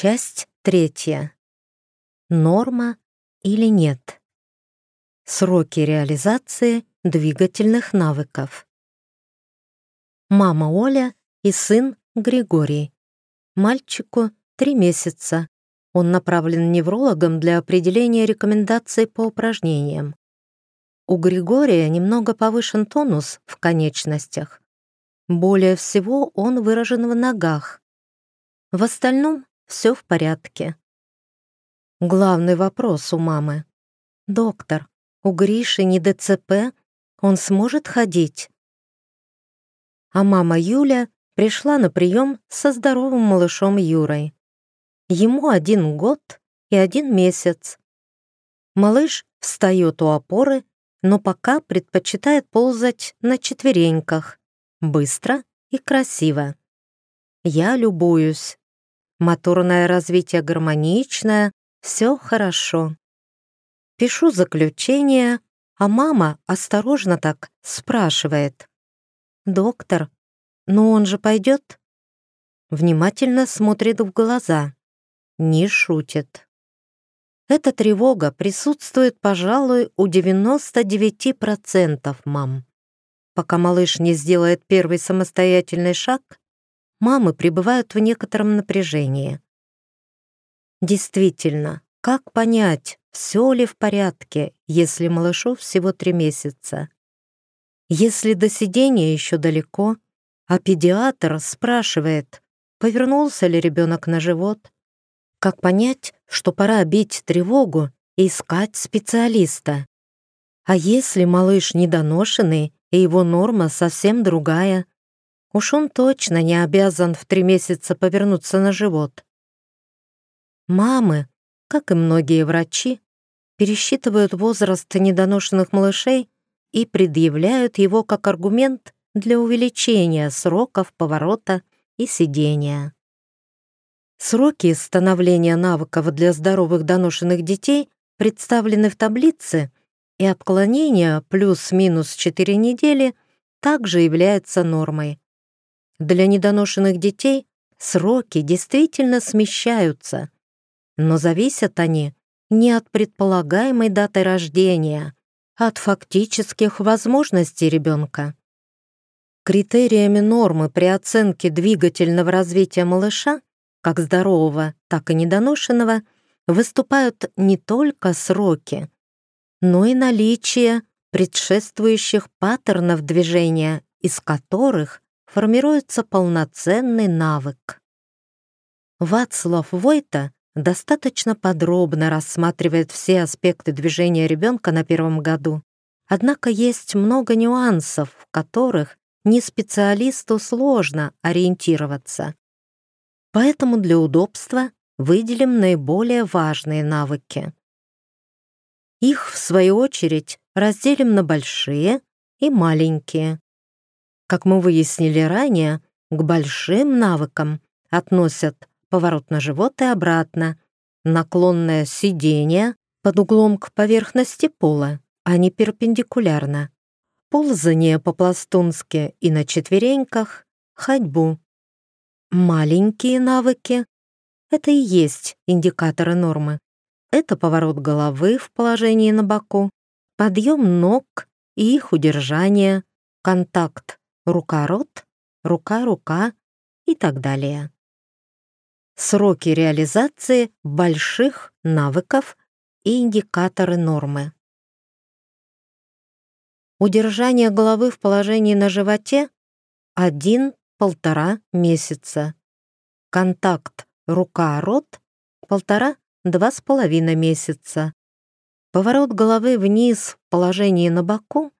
Часть третья. Норма или нет? Сроки реализации двигательных навыков. Мама Оля и сын Григорий. Мальчику три месяца. Он направлен неврологом для определения рекомендаций по упражнениям. У Григория немного повышен тонус в конечностях. Более всего он выражен в ногах. В остальном все в порядке. Главный вопрос у мамы. «Доктор, у Гриши не ДЦП? Он сможет ходить?» А мама Юля пришла на прием со здоровым малышом Юрой. Ему один год и один месяц. Малыш встает у опоры, но пока предпочитает ползать на четвереньках, быстро и красиво. Я любуюсь. Моторное развитие гармоничное, все хорошо. Пишу заключение, а мама осторожно так спрашивает. «Доктор, но он же пойдет?» Внимательно смотрит в глаза. Не шутит. Эта тревога присутствует, пожалуй, у 99% мам. Пока малыш не сделает первый самостоятельный шаг, мамы пребывают в некотором напряжении. Действительно, как понять, все ли в порядке, если малышу всего три месяца? Если до сидения еще далеко, а педиатр спрашивает, повернулся ли ребенок на живот, как понять, что пора бить тревогу и искать специалиста? А если малыш недоношенный, и его норма совсем другая, Уж он точно не обязан в три месяца повернуться на живот. Мамы, как и многие врачи, пересчитывают возраст недоношенных малышей и предъявляют его как аргумент для увеличения сроков поворота и сидения. Сроки становления навыков для здоровых доношенных детей представлены в таблице, и отклонение плюс-минус 4 недели также является нормой. Для недоношенных детей сроки действительно смещаются, но зависят они не от предполагаемой даты рождения, а от фактических возможностей ребенка. Критериями нормы при оценке двигательного развития малыша, как здорового, так и недоношенного, выступают не только сроки, но и наличие предшествующих паттернов движения, из которых формируется полноценный навык. Вацлав Войта достаточно подробно рассматривает все аспекты движения ребенка на первом году, однако есть много нюансов, в которых не специалисту сложно ориентироваться. Поэтому для удобства выделим наиболее важные навыки. Их, в свою очередь, разделим на большие и маленькие. Как мы выяснили ранее, к большим навыкам относят поворот на живот и обратно, наклонное сидение под углом к поверхности пола, а не перпендикулярно, ползание по-пластунски и на четвереньках, ходьбу. Маленькие навыки — это и есть индикаторы нормы. Это поворот головы в положении на боку, подъем ног и их удержание, контакт рука-рот, рука-рука и так далее. Сроки реализации больших навыков и индикаторы нормы. Удержание головы в положении на животе 1-1,5 месяца. Контакт рука-рот 1,5-2,5 месяца. Поворот головы вниз в положении на боку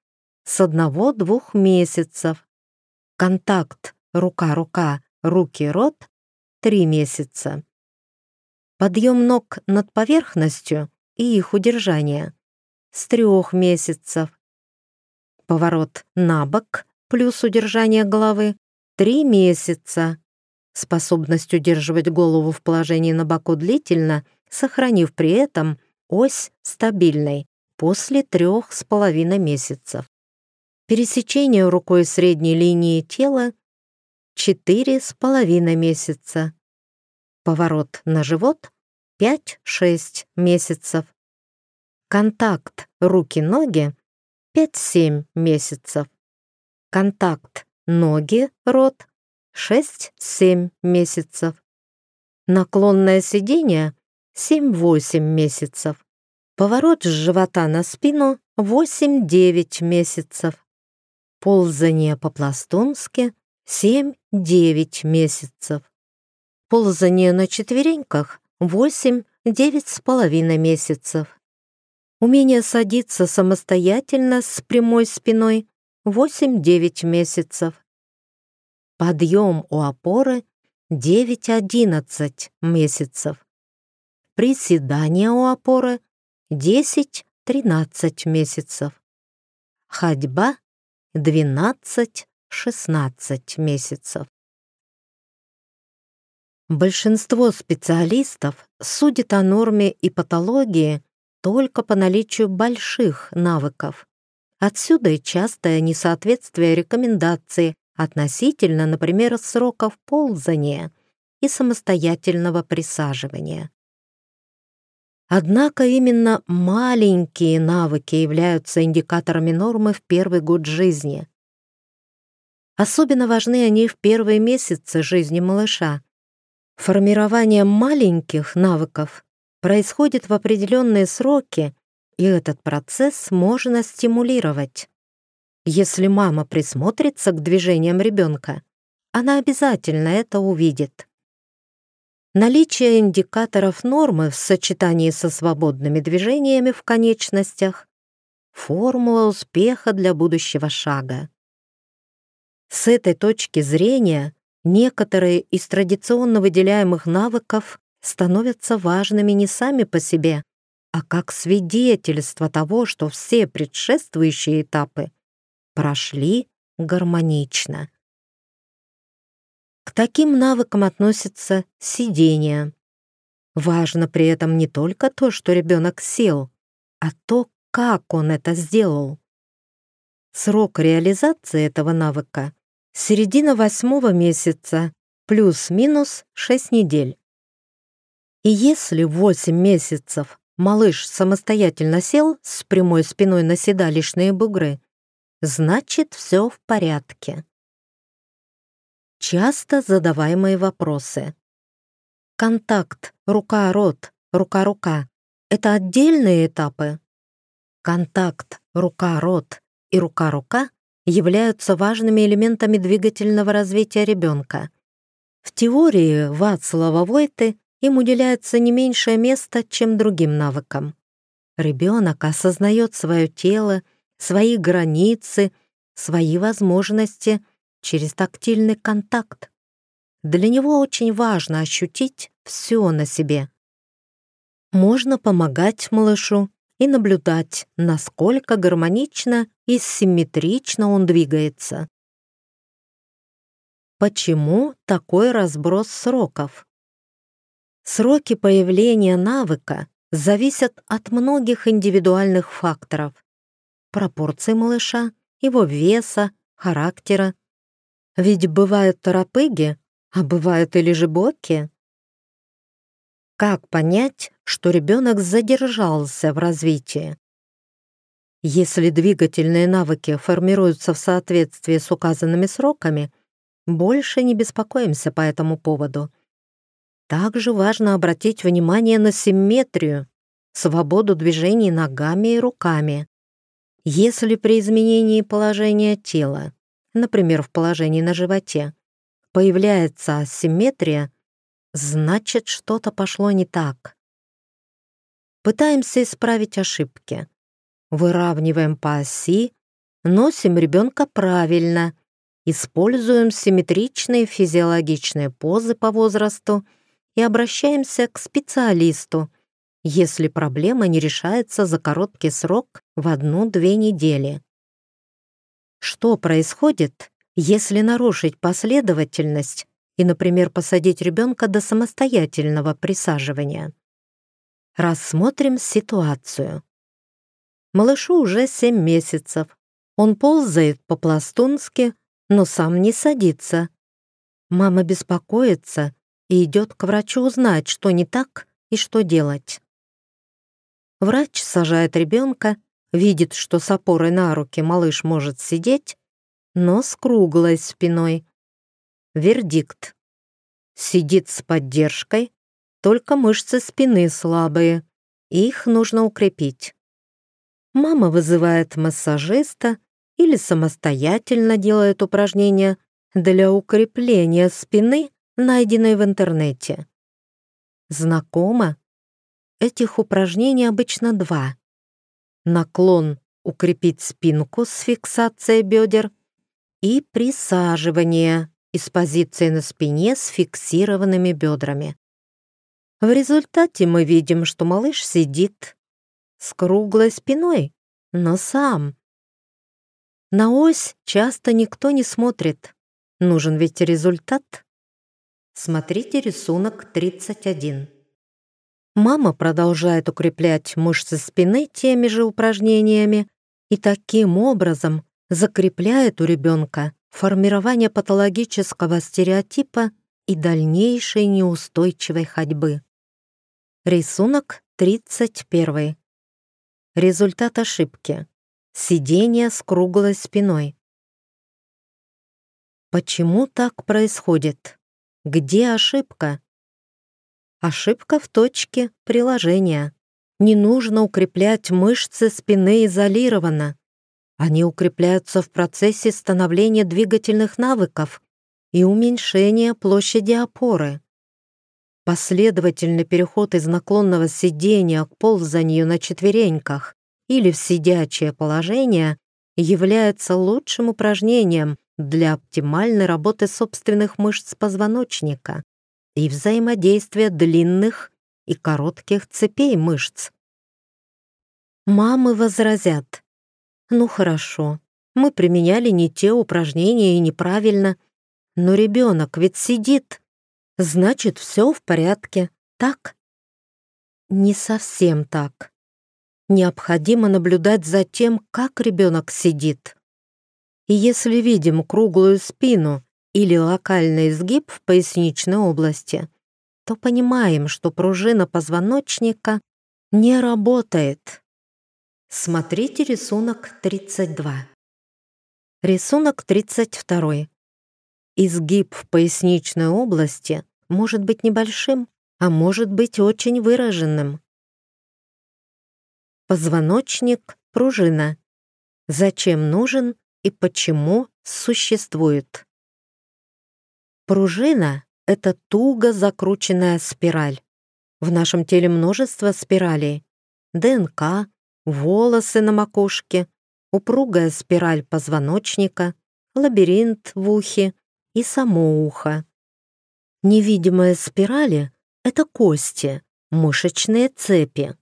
с 1-2 месяцев Контакт рука-рука, руки-рот — три месяца. Подъем ног над поверхностью и их удержание — с трех месяцев. Поворот на бок плюс удержание головы — три месяца. Способность удерживать голову в положении на боку длительно, сохранив при этом ось стабильной после трех с половиной месяцев. Пересечение рукой средней линии тела — четыре с половиной месяца. Поворот на живот 5-6 месяцев. Контакт руки-ноги 5-7 месяцев. Контакт ноги-рот 6-7 месяцев. Наклонное сидение 7-8 месяцев. Поворот с живота на спину 8-9 месяцев. Ползание по-пластунски 7-9 месяцев. Ползание на четвереньках 8-9 с половиной месяцев. Умение садиться самостоятельно с прямой спиной 8-9 месяцев. Подъем у опоры 9-11 месяцев. Приседание у опоры 10-13 месяцев. Ходьба 12-16 месяцев. Большинство специалистов судит о норме и патологии только по наличию больших навыков. Отсюда и частое несоответствие рекомендации относительно, например, сроков ползания и самостоятельного присаживания. Однако именно маленькие навыки являются индикаторами нормы в первый год жизни. Особенно важны они в первые месяцы жизни малыша. Формирование маленьких навыков происходит в определенные сроки, и этот процесс можно стимулировать. Если мама присмотрится к движениям ребенка, она обязательно это увидит. Наличие индикаторов нормы в сочетании со свободными движениями в конечностях — формула успеха для будущего шага. С этой точки зрения некоторые из традиционно выделяемых навыков становятся важными не сами по себе, а как свидетельство того, что все предшествующие этапы прошли гармонично. К таким навыкам относится сидение. Важно при этом не только то, что ребенок сел, а то, как он это сделал. Срок реализации этого навыка — середина восьмого месяца, плюс-минус 6 недель. И если 8 месяцев малыш самостоятельно сел с прямой спиной на седалищные бугры, значит, все в порядке. Часто задаваемые вопросы. Контакт, рука-рот, рука-рука — это отдельные этапы? Контакт, рука-рот и рука-рука являются важными элементами двигательного развития ребенка. В теории Вацлава Войты им уделяется не меньшее место, чем другим навыкам. Ребенок осознает свое тело, свои границы, свои возможности через тактильный контакт. Для него очень важно ощутить все на себе. Можно помогать малышу и наблюдать, насколько гармонично и симметрично он двигается. Почему такой разброс сроков? Сроки появления навыка зависят от многих индивидуальных факторов. Пропорции малыша, его веса, характера. Ведь бывают торопыги, а бывают и лежебоки. Как понять, что ребенок задержался в развитии? Если двигательные навыки формируются в соответствии с указанными сроками, больше не беспокоимся по этому поводу. Также важно обратить внимание на симметрию, свободу движений ногами и руками. Если при изменении положения тела, например, в положении на животе, появляется асимметрия, значит, что-то пошло не так. Пытаемся исправить ошибки. Выравниваем по оси, носим ребенка правильно, используем симметричные физиологичные позы по возрасту — и обращаемся к специалисту, если проблема не решается за короткий срок в одну-две недели. Что происходит, если нарушить последовательность и, например, посадить ребенка до самостоятельного присаживания? Рассмотрим ситуацию. Малышу уже 7 месяцев. Он ползает по-пластунски, но сам не садится. Мама беспокоится и идет к врачу узнать, что не так и что делать. Врач сажает ребенка, видит, что с опорой на руки малыш может сидеть, но с круглой спиной. Вердикт. Сидит с поддержкой, только мышцы спины слабые, их нужно укрепить. Мама вызывает массажиста или самостоятельно делает упражнения для укрепления спины, найденной в интернете. Знакомо? Этих упражнений обычно два. Наклон укрепить спинку с фиксацией бедер и присаживание из позиции на спине с фиксированными бедрами. В результате мы видим, что малыш сидит с круглой спиной, но сам. На ось часто никто не смотрит. Нужен ведь результат. Смотрите рисунок 31. Мама продолжает укреплять мышцы спины теми же упражнениями и таким образом закрепляет у ребенка формирование патологического стереотипа и дальнейшей неустойчивой ходьбы. Рисунок 31. Результат ошибки. Сидение с круглой спиной. Почему так происходит? Где ошибка? Ошибка в точке приложения. Не нужно укреплять мышцы спины изолированно. Они укрепляются в процессе становления двигательных навыков и уменьшения площади опоры. Последовательный переход из наклонного сидения к ползанию на четвереньках или в сидячее положение является лучшим упражнением для оптимальной работы собственных мышц позвоночника и взаимодействия длинных и коротких цепей мышц. Мамы возразят, ну хорошо, мы применяли не те упражнения и неправильно, но ребенок ведь сидит значит, все в порядке, так? Не совсем так. Необходимо наблюдать за тем, как ребенок сидит. И если видим круглую спину или локальный изгиб в поясничной области, то понимаем, что пружина позвоночника не работает. Смотрите рисунок 32. Рисунок 32. Изгиб в поясничной области может быть небольшим, а может быть очень выраженным. Позвоночник — пружина. Зачем нужен и почему существует? Пружина — это туго закрученная спираль. В нашем теле множество спиралей. ДНК, волосы на макушке, упругая спираль позвоночника, лабиринт в ухе и само ухо. Невидимые спирали — это кости, мышечные цепи.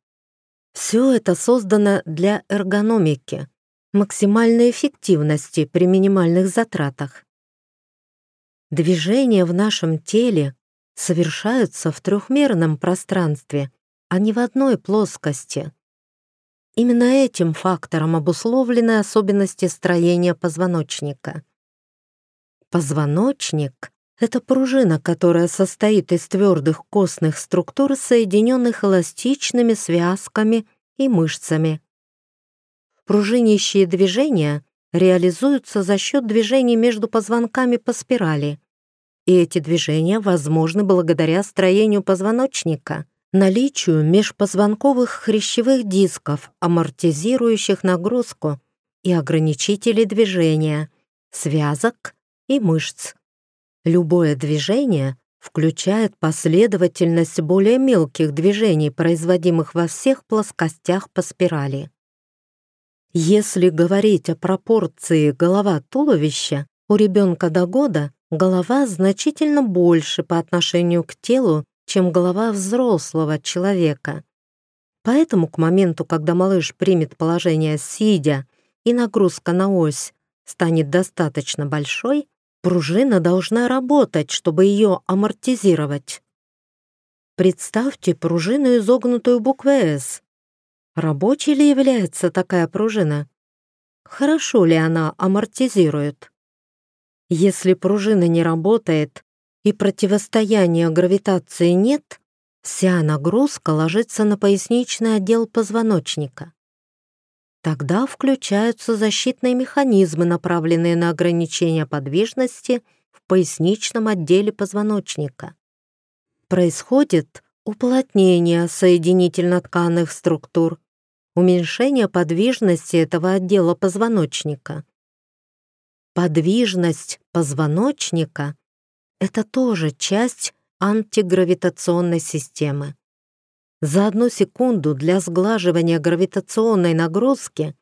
Все это создано для эргономики, максимальной эффективности при минимальных затратах. Движения в нашем теле совершаются в трехмерном пространстве, а не в одной плоскости. Именно этим фактором обусловлены особенности строения позвоночника. Позвоночник это пружина, которая состоит из твердых костных структур, соединенных эластичными связками и мышцами. Пружинящие движения реализуются за счет движений между позвонками по спирали. И эти движения возможны благодаря строению позвоночника, наличию межпозвонковых хрящевых дисков, амортизирующих нагрузку и ограничителей движения, связок и мышц. Любое движение включает последовательность более мелких движений, производимых во всех плоскостях по спирали. Если говорить о пропорции голова-туловища, у ребенка до года голова значительно больше по отношению к телу, чем голова взрослого человека. Поэтому к моменту, когда малыш примет положение сидя и нагрузка на ось станет достаточно большой, Пружина должна работать, чтобы ее амортизировать. Представьте пружину, изогнутую буквой «С». Рабочей ли является такая пружина? Хорошо ли она амортизирует? Если пружина не работает и противостояния гравитации нет, вся нагрузка ложится на поясничный отдел позвоночника. Тогда включаются защитные механизмы, направленные на ограничение подвижности в поясничном отделе позвоночника. Происходит уплотнение соединительно-тканных структур, уменьшение подвижности этого отдела позвоночника. Подвижность позвоночника — это тоже часть антигравитационной системы. За одну секунду для сглаживания гравитационной нагрузки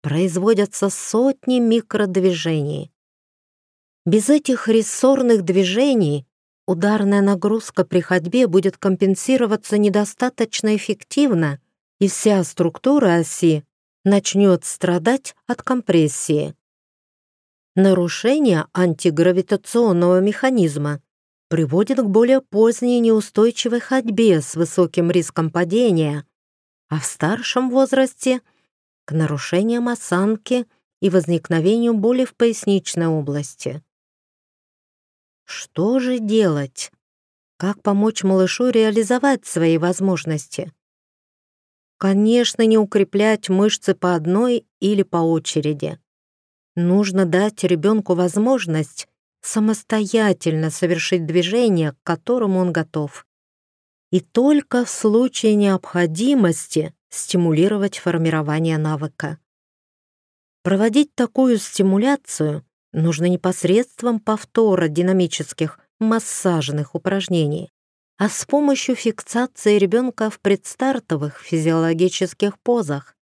производятся сотни микродвижений. Без этих рессорных движений ударная нагрузка при ходьбе будет компенсироваться недостаточно эффективно, и вся структура оси начнет страдать от компрессии. Нарушение антигравитационного механизма приводит к более поздней неустойчивой ходьбе с высоким риском падения, а в старшем возрасте — к нарушениям осанки и возникновению боли в поясничной области. Что же делать? Как помочь малышу реализовать свои возможности? Конечно, не укреплять мышцы по одной или по очереди. Нужно дать ребенку возможность самостоятельно совершить движение, к которому он готов. И только в случае необходимости стимулировать формирование навыка. Проводить такую стимуляцию нужно не посредством повтора динамических массажных упражнений, а с помощью фиксации ребенка в предстартовых физиологических позах.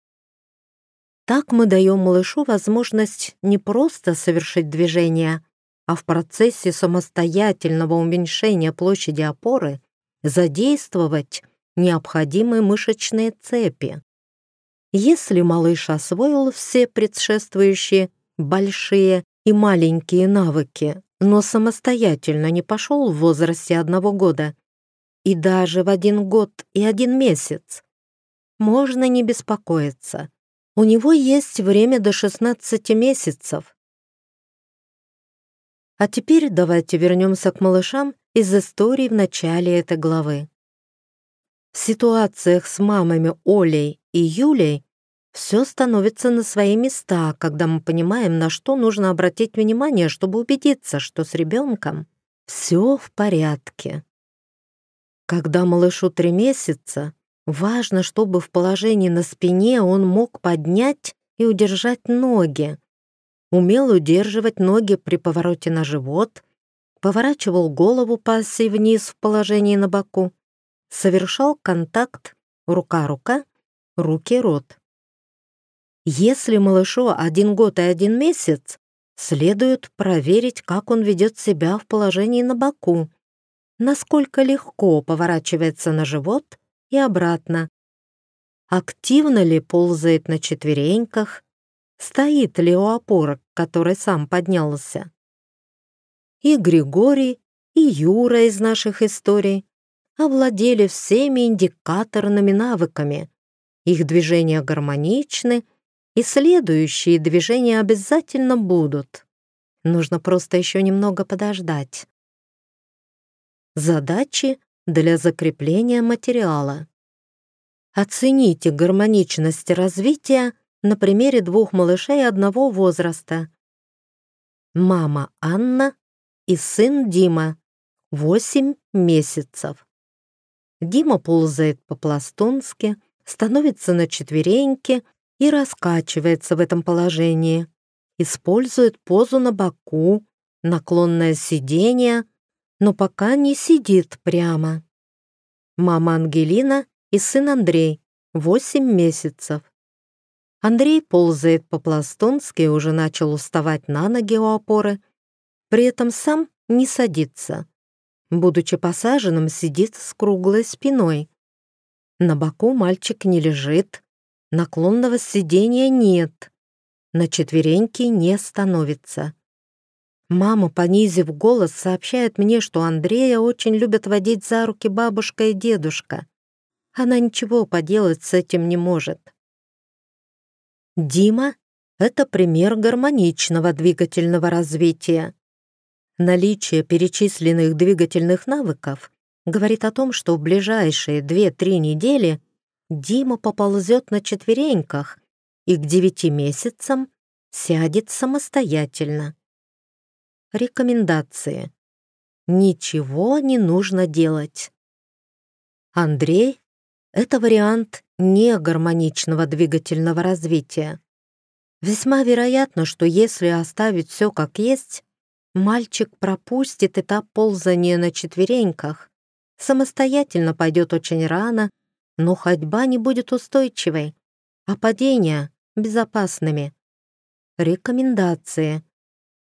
Так мы даем малышу возможность не просто совершить движение, а в процессе самостоятельного уменьшения площади опоры задействовать необходимые мышечные цепи. Если малыш освоил все предшествующие большие и маленькие навыки, но самостоятельно не пошел в возрасте одного года и даже в один год и один месяц, можно не беспокоиться. У него есть время до 16 месяцев. А теперь давайте вернемся к малышам из истории в начале этой главы. В ситуациях с мамами Олей и Юлей все становится на свои места, когда мы понимаем, на что нужно обратить внимание, чтобы убедиться, что с ребенком все в порядке. Когда малышу три месяца, важно, чтобы в положении на спине он мог поднять и удержать ноги, умел удерживать ноги при повороте на живот, поворачивал голову по оси вниз в положении на боку, совершал контакт рука-рука, руки-рот. Если малышу один год и один месяц, следует проверить, как он ведет себя в положении на боку, насколько легко поворачивается на живот и обратно, активно ли ползает на четвереньках, стоит ли у опорок, который сам поднялся. И Григорий, и Юра из наших историй овладели всеми индикаторными навыками. Их движения гармоничны, и следующие движения обязательно будут. Нужно просто еще немного подождать. Задачи для закрепления материала. Оцените гармоничность развития на примере двух малышей одного возраста. Мама Анна и сын Дима, 8 месяцев. Дима ползает по-пластунски, становится на четвереньки и раскачивается в этом положении. Использует позу на боку, наклонное сидение, но пока не сидит прямо. Мама Ангелина и сын Андрей, 8 месяцев. Андрей ползает по-пластунски и уже начал уставать на ноги у опоры, при этом сам не садится. Будучи посаженным, сидит с круглой спиной. На боку мальчик не лежит, наклонного сидения нет, на четвереньки не становится. Мама, понизив голос, сообщает мне, что Андрея очень любят водить за руки бабушка и дедушка. Она ничего поделать с этим не может. Дима — это пример гармоничного двигательного развития. Наличие перечисленных двигательных навыков говорит о том, что в ближайшие 2-3 недели Дима поползет на четвереньках и к 9 месяцам сядет самостоятельно. Рекомендации. Ничего не нужно делать. Андрей — это вариант негармоничного двигательного развития. Весьма вероятно, что если оставить все как есть, мальчик пропустит этап ползания на четвереньках, самостоятельно пойдет очень рано, но ходьба не будет устойчивой, а падения — безопасными. Рекомендации.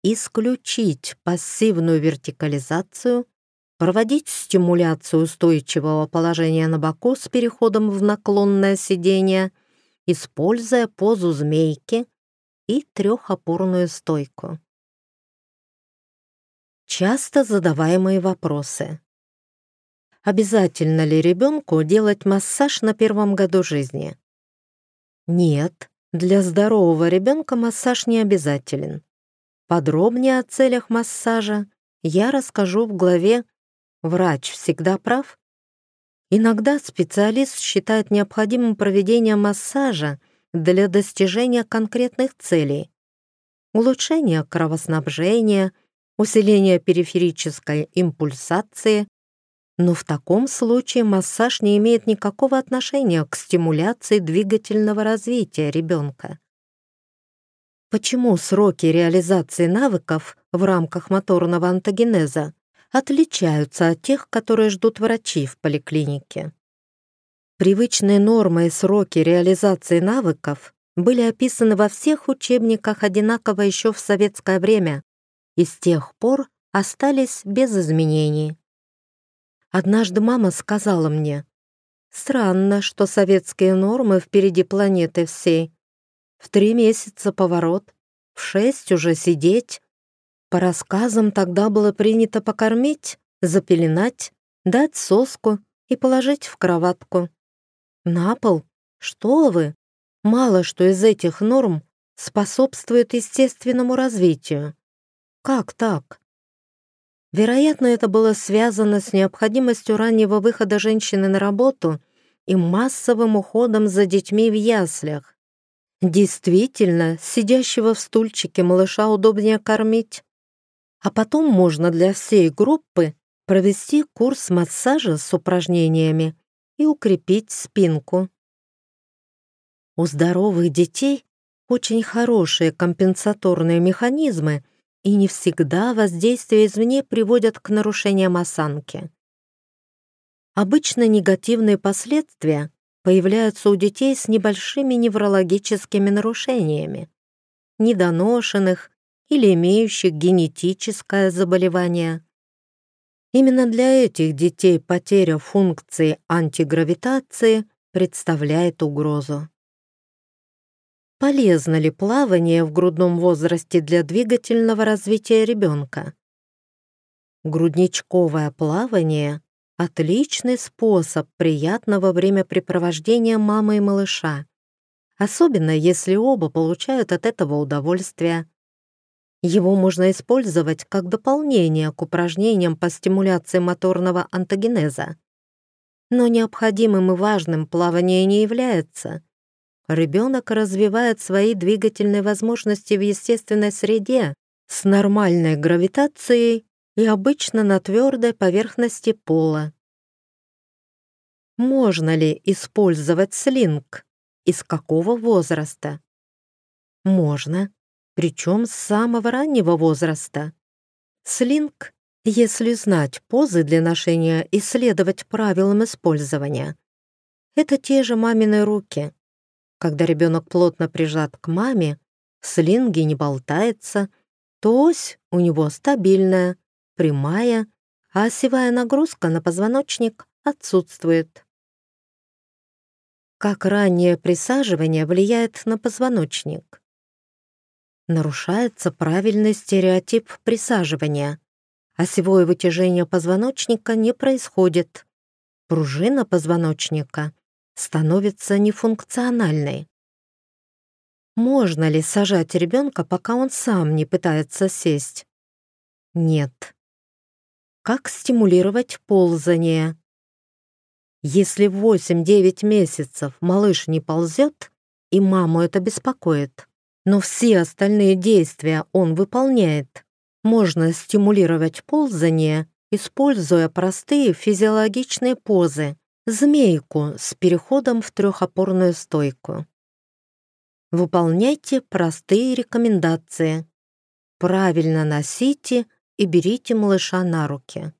Исключить пассивную вертикализацию, проводить стимуляцию устойчивого положения на боку с переходом в наклонное сидение, используя позу змейки и трехопорную стойку. Часто задаваемые вопросы. Обязательно ли ребенку делать массаж на первом году жизни? Нет, для здорового ребенка массаж не обязателен. Подробнее о целях массажа я расскажу в главе «Врач всегда прав». Иногда специалист считает необходимым проведение массажа для достижения конкретных целей. Улучшение кровоснабжения, усиление периферической импульсации, но в таком случае массаж не имеет никакого отношения к стимуляции двигательного развития ребенка. Почему сроки реализации навыков в рамках моторного антогенеза отличаются от тех, которые ждут врачи в поликлинике? Привычные нормы и сроки реализации навыков были описаны во всех учебниках одинаково еще в советское время и с тех пор остались без изменений. Однажды мама сказала мне, «Странно, что советские нормы впереди планеты всей. В три месяца поворот, в шесть уже сидеть. По рассказам тогда было принято покормить, запеленать, дать соску и положить в кроватку. На пол? Что вы? Мало что из этих норм способствует естественному развитию. Как так? Вероятно, это было связано с необходимостью раннего выхода женщины на работу и массовым уходом за детьми в яслях. Действительно, сидящего в стульчике малыша удобнее кормить. А потом можно для всей группы провести курс массажа с упражнениями и укрепить спинку. У здоровых детей очень хорошие компенсаторные механизмы — и не всегда воздействие извне приводят к нарушениям осанки. Обычно негативные последствия появляются у детей с небольшими неврологическими нарушениями, недоношенных или имеющих генетическое заболевание. Именно для этих детей потеря функции антигравитации представляет угрозу. Полезно ли плавание в грудном возрасте для двигательного развития ребенка? Грудничковое плавание – отличный способ приятного времяпрепровождения мамы и малыша, особенно если оба получают от этого удовольствие. Его можно использовать как дополнение к упражнениям по стимуляции моторного антогенеза. Но необходимым и важным плавание не является – ребенок развивает свои двигательные возможности в естественной среде с нормальной гравитацией и обычно на твердой поверхности пола. Можно ли использовать слинг? Из какого возраста? Можно, причем с самого раннего возраста. Слинг, если знать позы для ношения и следовать правилам использования, это те же мамины руки. Когда ребенок плотно прижат к маме, в слинге не болтается, то ось у него стабильная, прямая, а осевая нагрузка на позвоночник отсутствует. Как раннее присаживание влияет на позвоночник? Нарушается правильный стереотип присаживания. Осевое вытяжение позвоночника не происходит. Пружина позвоночника становится нефункциональной. Можно ли сажать ребенка, пока он сам не пытается сесть? Нет. Как стимулировать ползание? Если в 8-9 месяцев малыш не ползет, и маму это беспокоит, но все остальные действия он выполняет, можно стимулировать ползание, используя простые физиологичные позы, змейку с переходом в трехопорную стойку. Выполняйте простые рекомендации. Правильно носите и берите малыша на руки.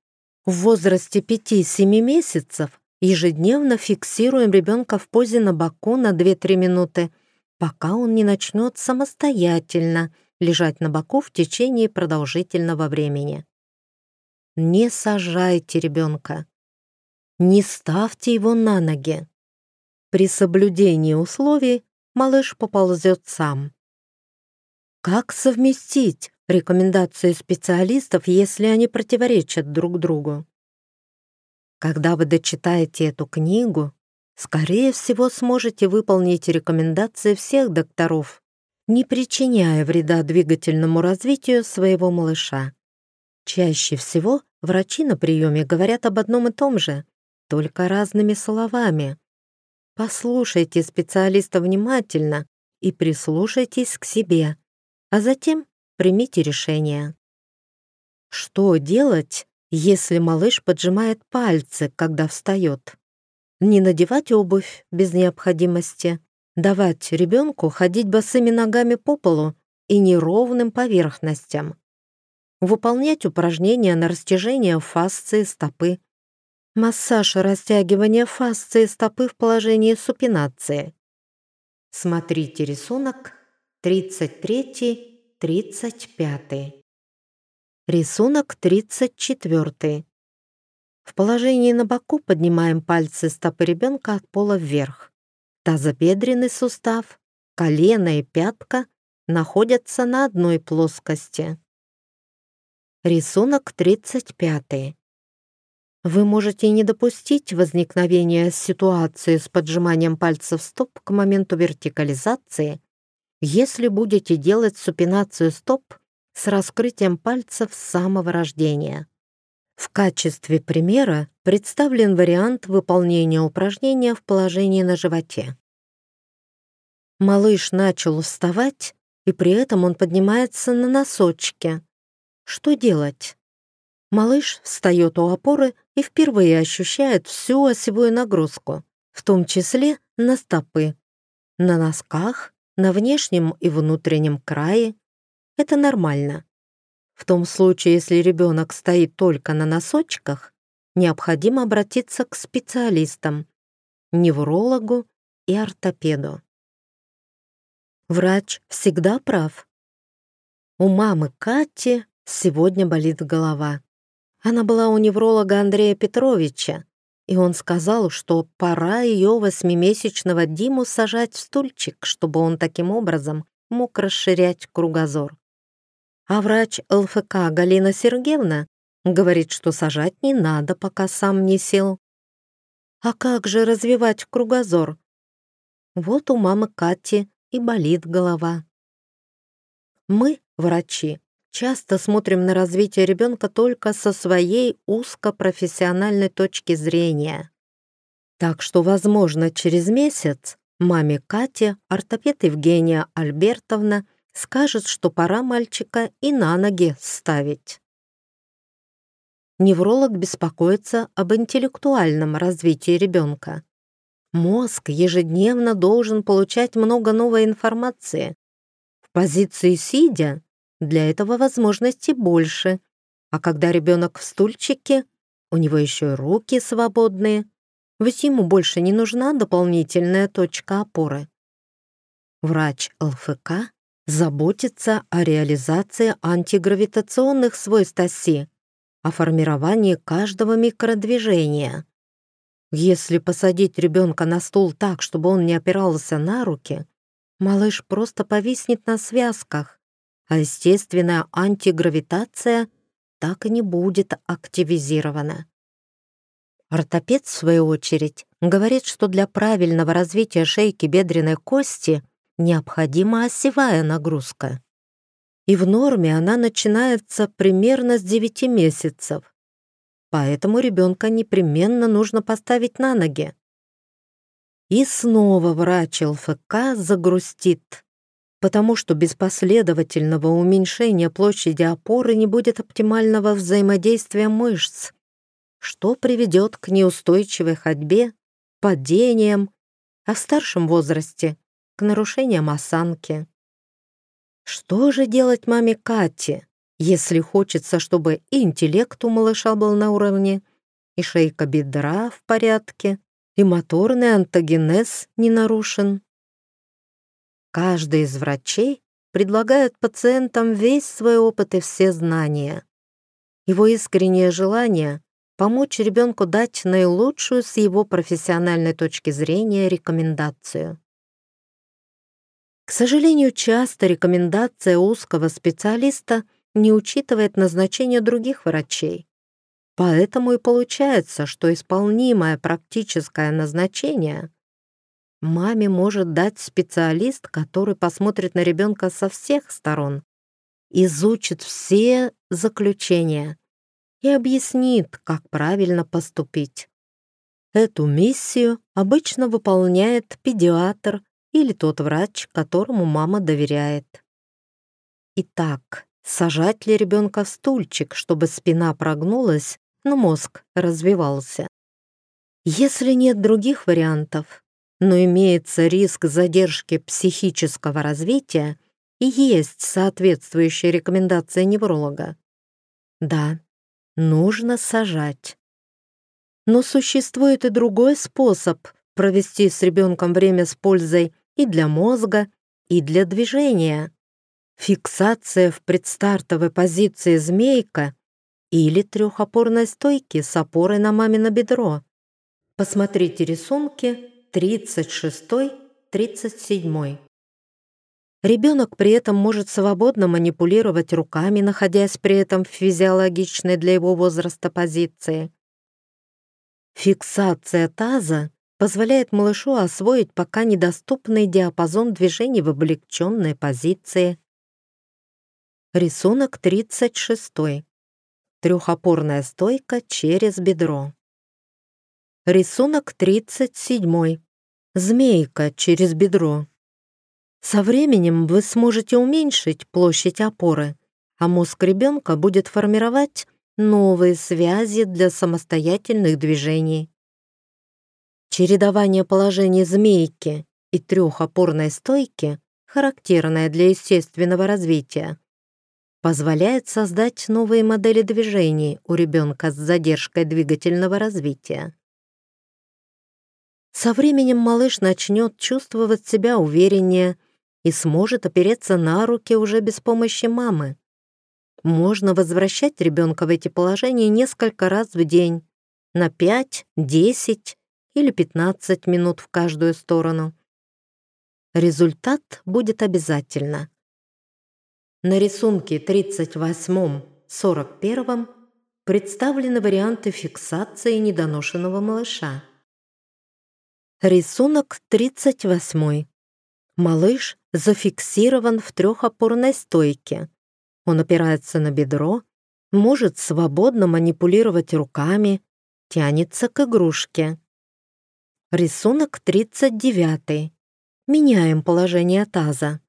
В возрасте 5-7 месяцев ежедневно фиксируем ребенка в позе на боку на 2-3 минуты, пока он не начнет самостоятельно лежать на боку в течение продолжительного времени. Не сажайте ребенка. Не ставьте его на ноги. При соблюдении условий малыш поползет сам. Как совместить рекомендации специалистов, если они противоречат друг другу? Когда вы дочитаете эту книгу, скорее всего, сможете выполнить рекомендации всех докторов, не причиняя вреда двигательному развитию своего малыша. Чаще всего врачи на приеме говорят об одном и том же, только разными словами. Послушайте специалиста внимательно и прислушайтесь к себе, а затем примите решение. Что делать, если малыш поджимает пальцы, когда встает? Не надевать обувь без необходимости, давать ребенку ходить босыми ногами по полу и неровным поверхностям, выполнять упражнения на растяжение фасции стопы, Массаж растягивания фасции стопы в положении супинации. Смотрите рисунок 33-35. Рисунок 34. В положении на боку поднимаем пальцы стопы ребенка от пола вверх. Тазобедренный сустав, колено и пятка находятся на одной плоскости. Рисунок 35. Вы можете не допустить возникновения ситуации с поджиманием пальцев стоп к моменту вертикализации, если будете делать супинацию стоп с раскрытием пальцев с самого рождения. В качестве примера представлен вариант выполнения упражнения в положении на животе. Малыш начал вставать, и при этом он поднимается на носочки. Что делать? Малыш встает у опоры и впервые ощущает всю осевую нагрузку, в том числе на стопы, на носках, на внешнем и внутреннем крае. Это нормально. В том случае, если ребенок стоит только на носочках, необходимо обратиться к специалистам, неврологу и ортопеду. Врач всегда прав. У мамы Кати сегодня болит голова. Она была у невролога Андрея Петровича, и он сказал, что пора ее восьмимесячного Диму сажать в стульчик, чтобы он таким образом мог расширять кругозор. А врач ЛФК Галина Сергеевна говорит, что сажать не надо, пока сам не сел. А как же развивать кругозор? Вот у мамы Кати и болит голова. Мы, врачи, часто смотрим на развитие ребенка только со своей узкопрофессиональной точки зрения. Так что, возможно, через месяц маме Кате ортопед Евгения Альбертовна скажет, что пора мальчика и на ноги ставить. Невролог беспокоится об интеллектуальном развитии ребенка. Мозг ежедневно должен получать много новой информации. В позиции сидя для этого возможностей больше. А когда ребенок в стульчике, у него еще и руки свободные, ведь ему больше не нужна дополнительная точка опоры. Врач ЛФК заботится о реализации антигравитационных свойств оси, о формировании каждого микродвижения. Если посадить ребенка на стул так, чтобы он не опирался на руки, малыш просто повиснет на связках, а естественная антигравитация так и не будет активизирована. Ортопед, в свою очередь, говорит, что для правильного развития шейки бедренной кости необходима осевая нагрузка. и в норме она начинается примерно с 9 месяцев. Поэтому ребенка непременно нужно поставить на ноги. И снова врач ЛФК загрустит, потому что без последовательного уменьшения площади опоры не будет оптимального взаимодействия мышц, что приведет к неустойчивой ходьбе, падениям, а в старшем возрасте — к нарушениям осанки. Что же делать маме Кате, если хочется, чтобы и интеллект у малыша был на уровне, и шейка бедра в порядке, и моторный антогенез не нарушен? Каждый из врачей предлагает пациентам весь свой опыт и все знания. Его искреннее желание — помочь ребенку дать наилучшую с его профессиональной точки зрения рекомендацию. К сожалению, часто рекомендация узкого специалиста не учитывает назначение других врачей. Поэтому и получается, что исполнимое практическое назначение маме может дать специалист, который посмотрит на ребенка со всех сторон, изучит все заключения и объяснит, как правильно поступить. Эту миссию обычно выполняет педиатр или тот врач, которому мама доверяет. Итак, сажать ли ребенка в стульчик, чтобы спина прогнулась, но мозг развивался? Если нет других вариантов, но имеется риск задержки психического развития и есть соответствующая рекомендация невролога, да, нужно сажать. Но существует и другой способ провести с ребенком время с пользой и для мозга, и для движения. Фиксация в предстартовой позиции змейка или трехопорной стойки с опорой на мамино бедро. Посмотрите рисунки 36-37. Ребенок при этом может свободно манипулировать руками, находясь при этом в физиологичной для его возраста позиции. Фиксация таза позволяет малышу освоить пока недоступный диапазон движений в облегченной позиции. Рисунок 36. Трехопорная стойка через бедро. Рисунок 37. Змейка через бедро. Со временем вы сможете уменьшить площадь опоры, а мозг ребенка будет формировать новые связи для самостоятельных движений. Чередование положений змейки и трехопорной стойки, характерное для естественного развития, позволяет создать новые модели движений у ребенка с задержкой двигательного развития. Со временем малыш начнет чувствовать себя увереннее и сможет опереться на руки уже без помощи мамы. Можно возвращать ребенка в эти положения несколько раз в день, на 5, 10 или 15 минут в каждую сторону. Результат будет обязательно. На рисунке 38-41 представлены варианты фиксации недоношенного малыша. Рисунок 38. Малыш зафиксирован в трехопорной стойке. Он опирается на бедро, может свободно манипулировать руками, тянется к игрушке. Рисунок 39. Меняем положение таза.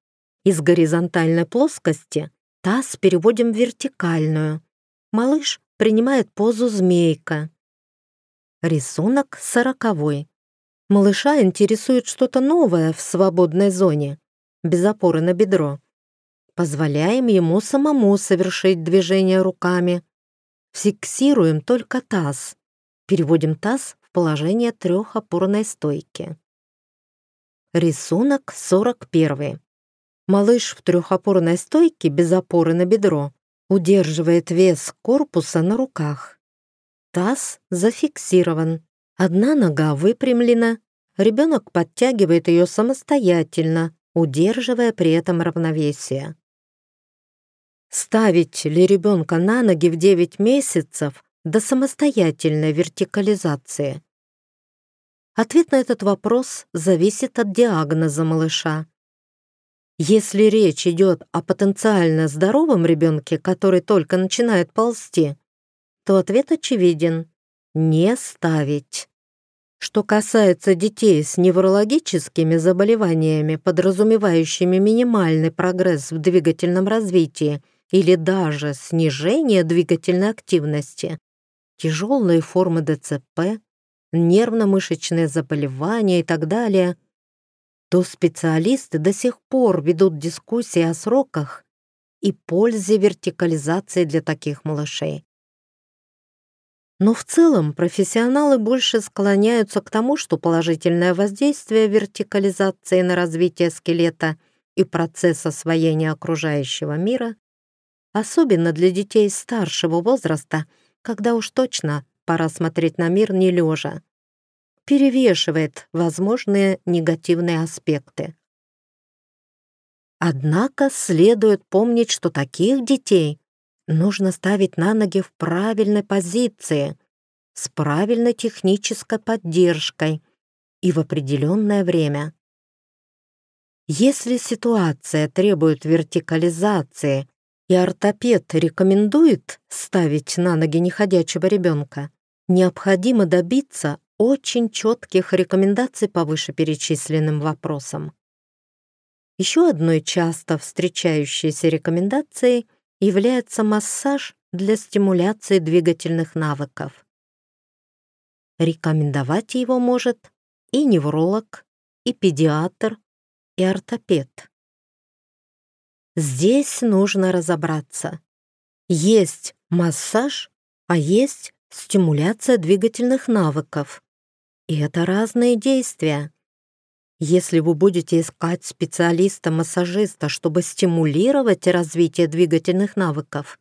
Из горизонтальной плоскости таз переводим в вертикальную. Малыш принимает позу змейка. Рисунок 40. Малыша интересует что-то новое в свободной зоне, без опоры на бедро. Позволяем ему самому совершить движение руками. Фиксируем только таз. Переводим таз положение трехопорной стойки. Рисунок 41. Малыш в трехопорной стойке без опоры на бедро удерживает вес корпуса на руках. Таз зафиксирован, одна нога выпрямлена, ребенок подтягивает ее самостоятельно, удерживая при этом равновесие. Ставить ли ребенка на ноги в 9 месяцев до самостоятельной вертикализации? Ответ на этот вопрос зависит от диагноза малыша. Если речь идет о потенциально здоровом ребенке, который только начинает ползти, то ответ очевиден – не ставить. Что касается детей с неврологическими заболеваниями, подразумевающими минимальный прогресс в двигательном развитии или даже снижение двигательной активности, тяжелые формы ДЦП, нервно-мышечные заболевания и так далее, то специалисты до сих пор ведут дискуссии о сроках и пользе вертикализации для таких малышей. Но в целом профессионалы больше склоняются к тому, что положительное воздействие вертикализации на развитие скелета и процесс освоения окружающего мира, особенно для детей старшего возраста, когда уж точно пора смотреть на мир не лежа, перевешивает возможные негативные аспекты. Однако следует помнить, что таких детей нужно ставить на ноги в правильной позиции, с правильной технической поддержкой и в определенное время. Если ситуация требует вертикализации и ортопед рекомендует ставить на ноги неходячего ребенка, необходимо добиться очень четких рекомендаций по вышеперечисленным вопросам. Еще одной часто встречающейся рекомендацией – является массаж для стимуляции двигательных навыков. Рекомендовать его может и невролог, и педиатр, и ортопед. Здесь нужно разобраться. Есть массаж, а есть стимуляция двигательных навыков. И это разные действия. Если вы будете искать специалиста-массажиста, чтобы стимулировать развитие двигательных навыков,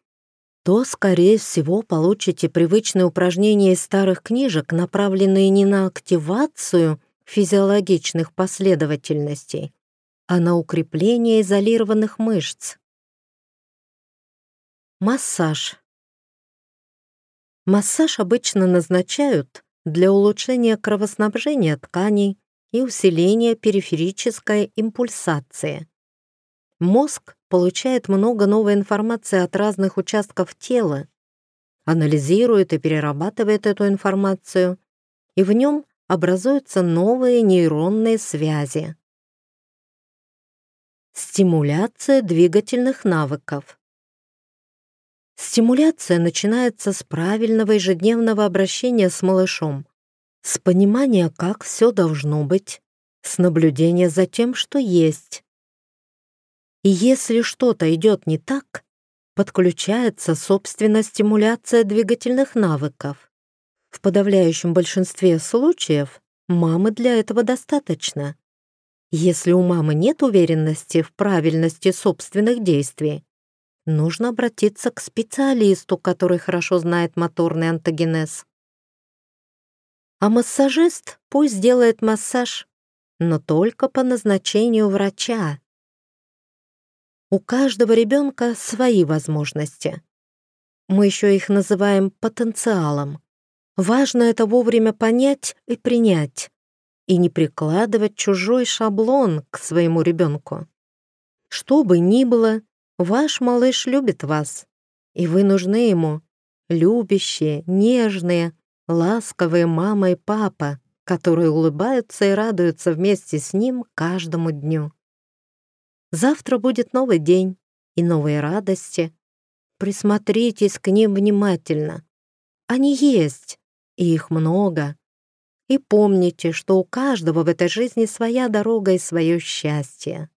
то, скорее всего, получите привычные упражнения из старых книжек, направленные не на активацию физиологичных последовательностей, а на укрепление изолированных мышц. Массаж. Массаж обычно назначают для улучшения кровоснабжения тканей, и усиление периферической импульсации. Мозг получает много новой информации от разных участков тела, анализирует и перерабатывает эту информацию, и в нем образуются новые нейронные связи. Стимуляция двигательных навыков. Стимуляция начинается с правильного ежедневного обращения с малышом, с понимания, как все должно быть, с наблюдения за тем, что есть. И если что-то идет не так, подключается собственная стимуляция двигательных навыков. В подавляющем большинстве случаев мамы для этого достаточно. Если у мамы нет уверенности в правильности собственных действий, нужно обратиться к специалисту, который хорошо знает моторный антогенез. А массажист пусть делает массаж, но только по назначению врача. У каждого ребенка свои возможности. Мы еще их называем потенциалом. Важно это вовремя понять и принять, и не прикладывать чужой шаблон к своему ребенку. Что бы ни было, ваш малыш любит вас, и вы нужны ему, любящие, нежные, ласковые мама и папа, которые улыбаются и радуются вместе с ним каждому дню. Завтра будет новый день и новые радости. Присмотритесь к ним внимательно. Они есть, и их много. И помните, что у каждого в этой жизни своя дорога и свое счастье.